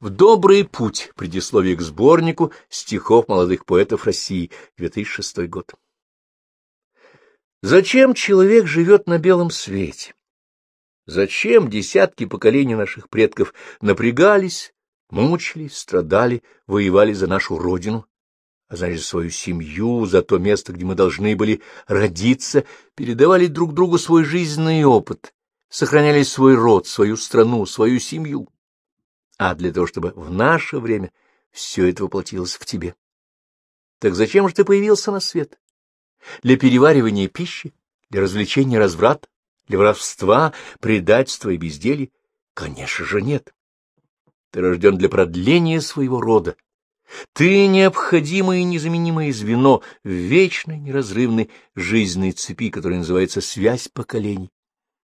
В добрый путь. Предисловие к сборнику стихов молодых поэтов России. 2006 год. Зачем человек живет на белом свете? Зачем десятки поколений наших предков напрягались, мучились, страдали, воевали за нашу родину, а значит, свою семью, за то место, где мы должны были родиться, передавали друг другу свой жизненный опыт, сохраняли свой род, свою страну, свою семью. А для того, чтобы в наше время все это воплотилось в тебе. Так зачем же ты появился на свет? Для переваривания пищи, для развлечения разврата, для воровства, предательства и безделья? Конечно же нет. Ты рожден для продления своего рода. Ты необходимое и незаменимое звено в вечной, неразрывной жизненной цепи, которая называется связь поколений.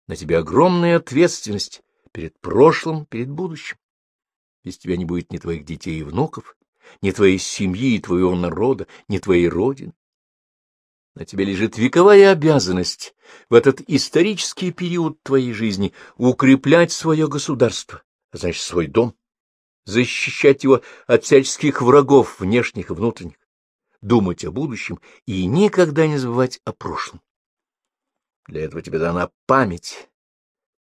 На тебе огромная ответственность перед прошлым, перед будущим. Без тебя не будет ни твоих детей и внуков, ни твоей семьи и твоего народа, ни твоей родины. На тебе лежит вековая обязанность в этот исторический период твоей жизни укреплять свое государство, а значит, свой дом, защищать его от всяческих врагов, внешних и внутренних, думать о будущем и никогда не забывать о прошлом. Для этого тебе дана память,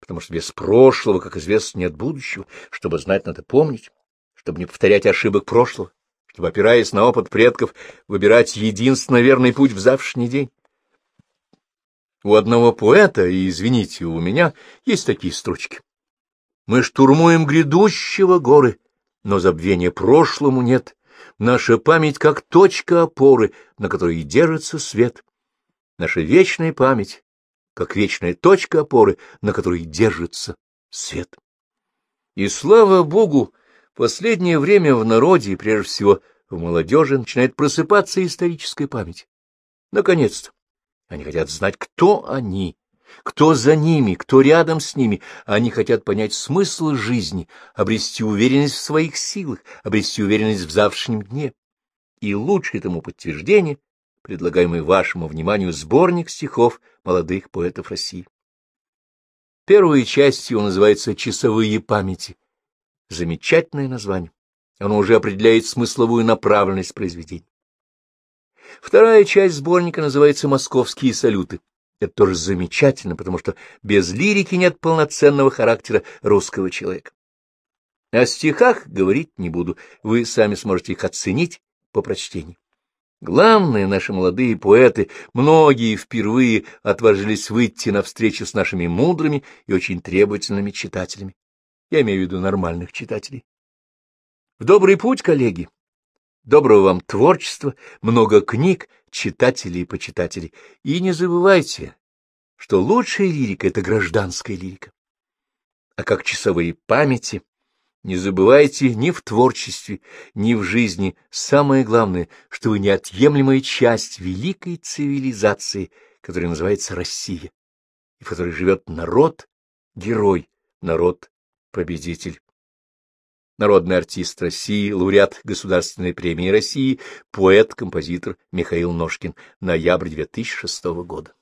потому что без прошлого, как известно, нет будущего. Чтобы знать, надо помнить, чтобы не повторять ошибок прошлого чтобы, опираясь на опыт предков, выбирать единственно верный путь в завтрашний день. У одного поэта, и, извините, у меня есть такие строчки. Мы штурмуем грядущего горы, но забвения прошлому нет. Наша память как точка опоры, на которой держится свет. Наша вечная память, как вечная точка опоры, на которой держится свет. И слава Богу, последнее время в народе, и прежде всего в молодежи, начинает просыпаться историческая память. Наконец-то. Они хотят знать, кто они, кто за ними, кто рядом с ними. Они хотят понять смысл жизни, обрести уверенность в своих силах, обрести уверенность в завтрашнем дне. И лучшее тому подтверждение — предлагаемый вашему вниманию сборник стихов молодых поэтов России. Первая часть его называется «Часовые памяти», Замечательное название. Оно уже определяет смысловую направленность произведения. Вторая часть сборника называется «Московские салюты». Это тоже замечательно, потому что без лирики нет полноценного характера русского человека. О стихах говорить не буду, вы сами сможете их оценить по прочтению. Главное, наши молодые поэты, многие впервые отважились выйти навстречу с нашими мудрыми и очень требовательными читателями. Я имею в виду нормальных читателей. В добрый путь, коллеги! Доброго вам творчества, много книг, читателей и почитателей. И не забывайте, что лучшая лирика — это гражданская лирика. А как часовые памяти, не забывайте ни в творчестве, ни в жизни самое главное, что вы неотъемлемая часть великой цивилизации, которая называется Россия, и в которой живет народ, герой, народ, победитель. Народный артист России, лауреат Государственной премии России, поэт-композитор Михаил Ножкин, ноябрь 2006 года.